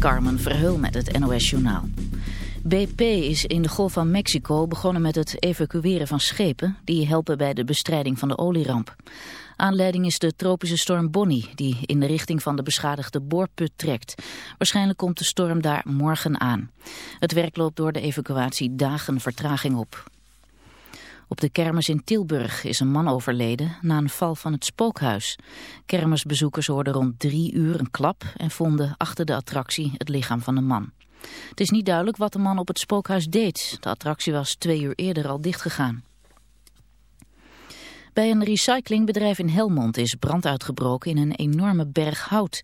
Carmen Verheul met het NOS Journaal. BP is in de Golf van Mexico begonnen met het evacueren van schepen... die helpen bij de bestrijding van de olieramp. Aanleiding is de tropische storm Bonnie... die in de richting van de beschadigde boorput trekt. Waarschijnlijk komt de storm daar morgen aan. Het werk loopt door de evacuatie dagen vertraging op. Op de kermis in Tilburg is een man overleden na een val van het spookhuis. Kermisbezoekers hoorden rond drie uur een klap en vonden achter de attractie het lichaam van de man. Het is niet duidelijk wat de man op het spookhuis deed. De attractie was twee uur eerder al dichtgegaan. Bij een recyclingbedrijf in Helmond is brand uitgebroken in een enorme berg hout.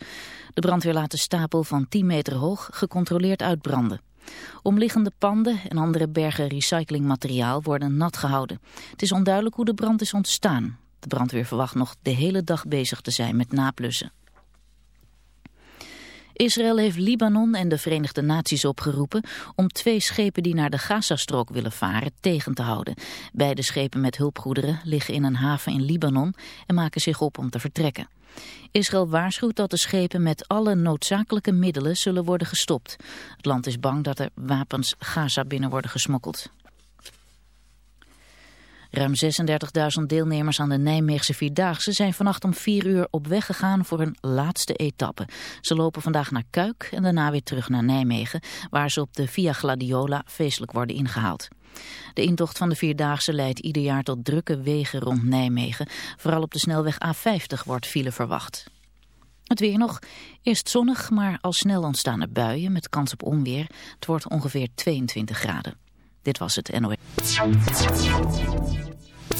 De brandweer laat de stapel van 10 meter hoog gecontroleerd uitbranden. Omliggende panden en andere bergen recyclingmateriaal worden nat gehouden. Het is onduidelijk hoe de brand is ontstaan. De brandweer verwacht nog de hele dag bezig te zijn met naplussen. Israël heeft Libanon en de Verenigde Naties opgeroepen om twee schepen die naar de Gazastrook willen varen tegen te houden. Beide schepen met hulpgoederen liggen in een haven in Libanon en maken zich op om te vertrekken. Israël waarschuwt dat de schepen met alle noodzakelijke middelen zullen worden gestopt. Het land is bang dat er wapens Gaza binnen worden gesmokkeld. Ruim 36.000 deelnemers aan de Nijmeegse Vierdaagse zijn vannacht om 4 uur op weg gegaan voor een laatste etappe. Ze lopen vandaag naar Kuik en daarna weer terug naar Nijmegen, waar ze op de Via Gladiola feestelijk worden ingehaald. De intocht van de Vierdaagse leidt ieder jaar tot drukke wegen rond Nijmegen. Vooral op de snelweg A50 wordt file verwacht. Het weer nog. Eerst zonnig, maar al snel ontstaan er buien met kans op onweer. Het wordt ongeveer 22 graden. Dit was het NOS.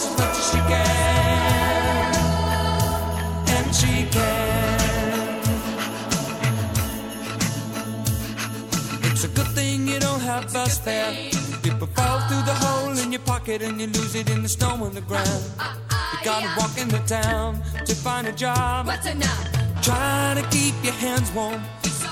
as much as she can And she can It's a good thing you don't have bus fare People fall through the hole in your pocket And you lose it in the snow on the ground You gotta uh, uh, walk in the town to find a job. What's enough? Try to keep your hands warm.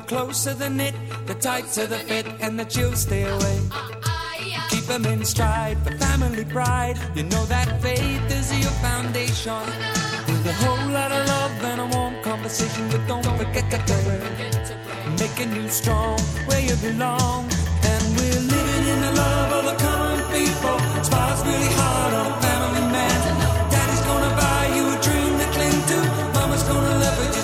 Closer the knit, the tighter the fit, and the chills stay away. Keep them in stride for family pride. You know that faith is your foundation. With a whole lot of love and a warm conversation, but don't forget to pray. Making you strong where you belong. And we're living in the love of the common people. Smiles really hard on a family man. Daddy's gonna buy you a dream to cling to. Mama's gonna love her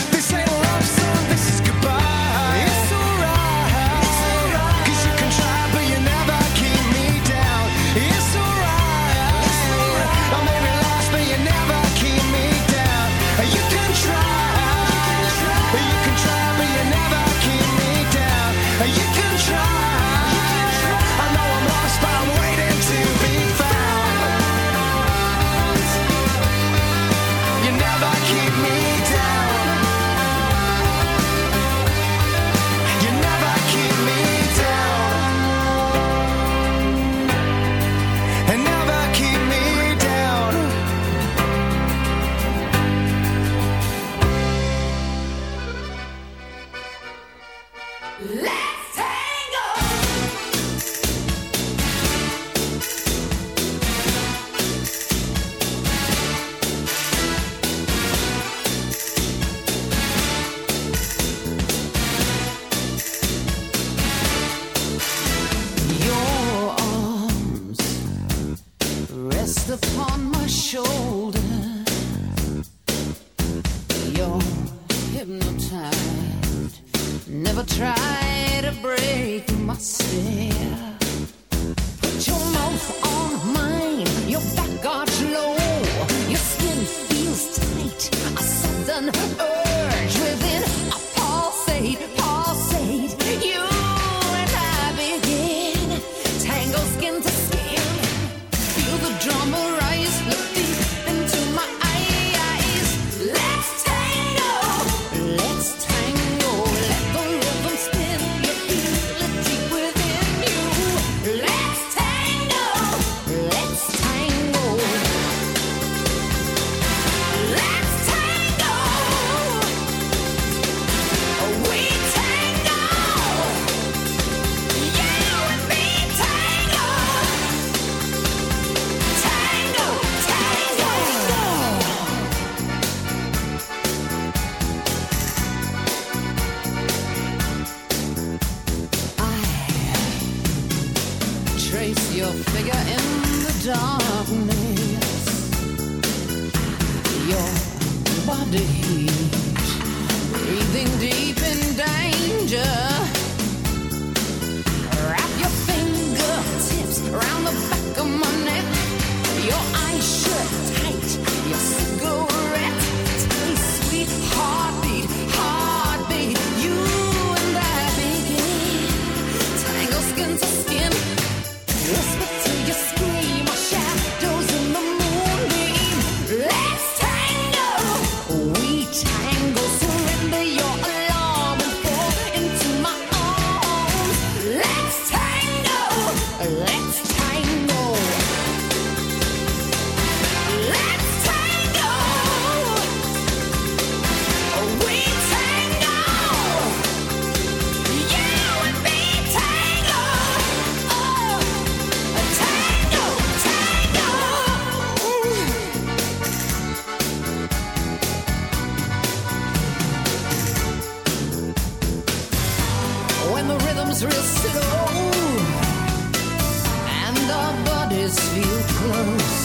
always feel close.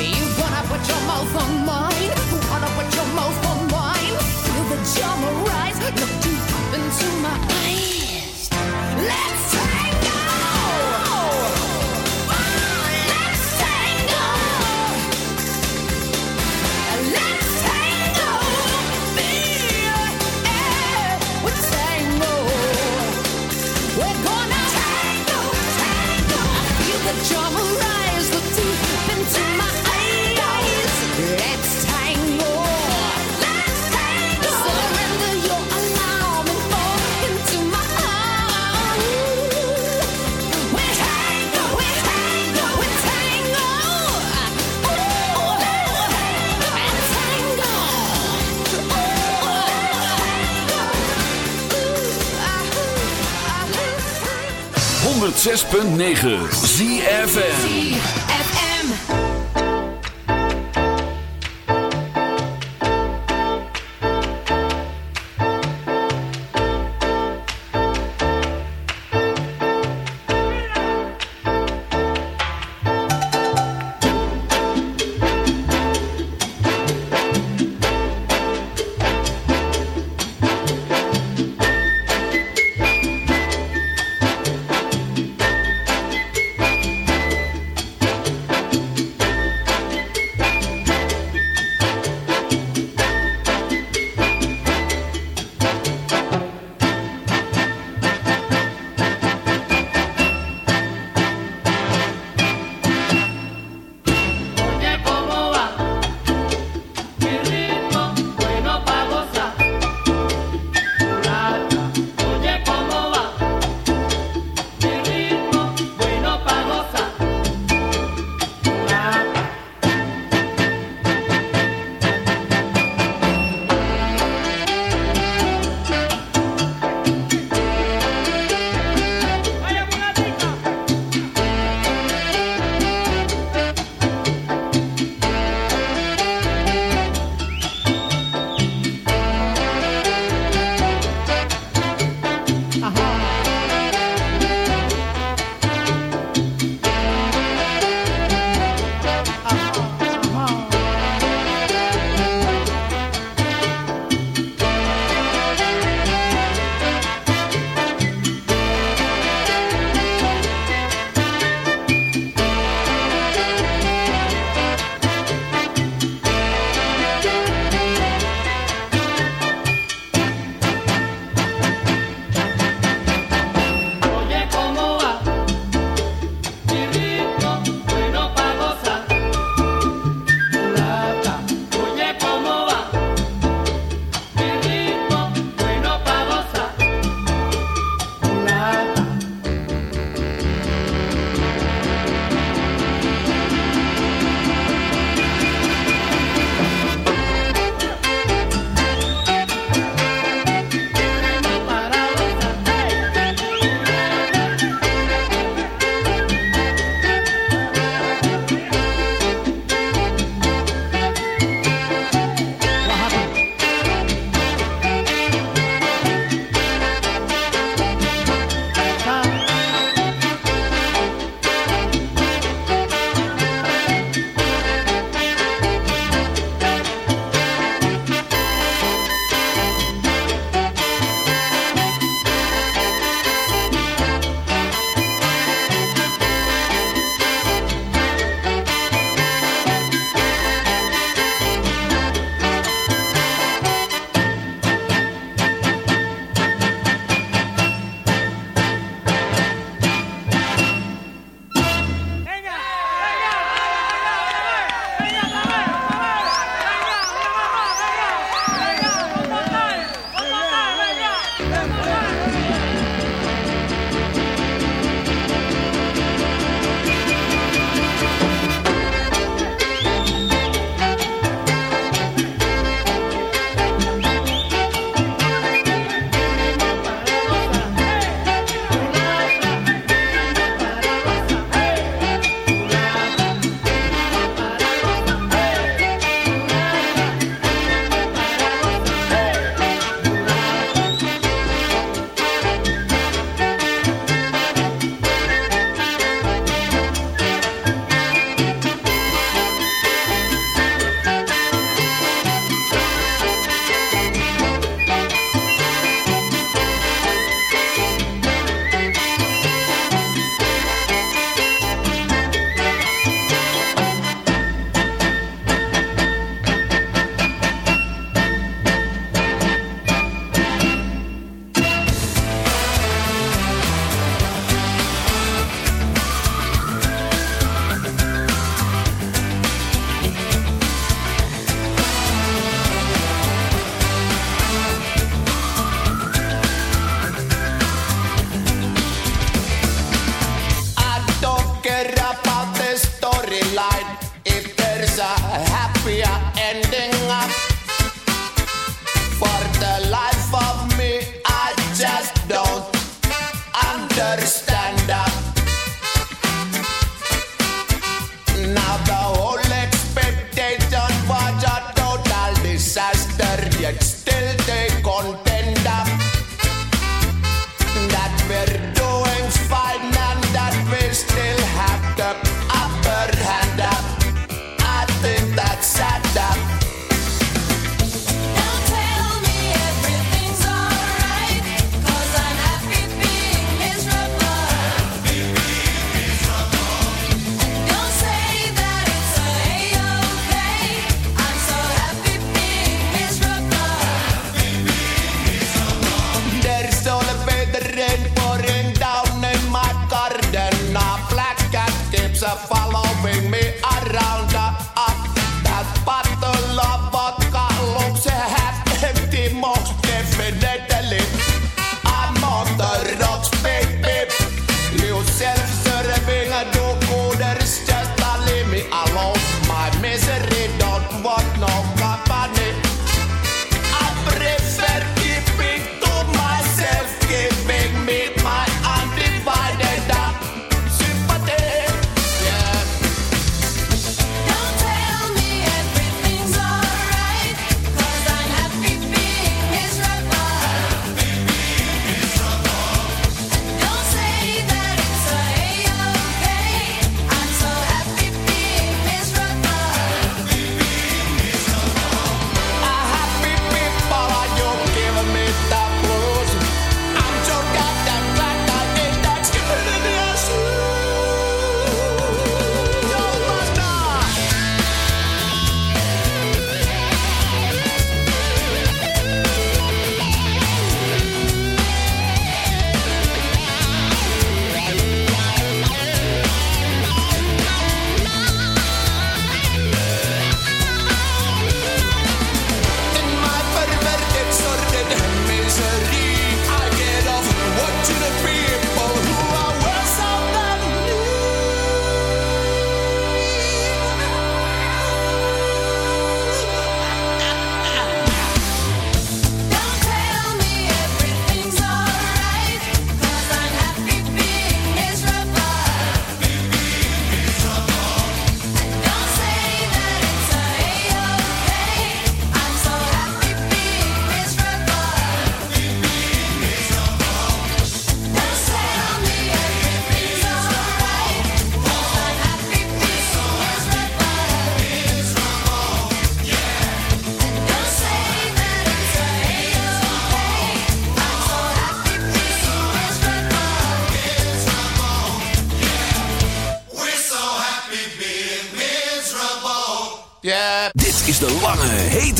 You wanna put your mouth on mine? 106.9 ZFN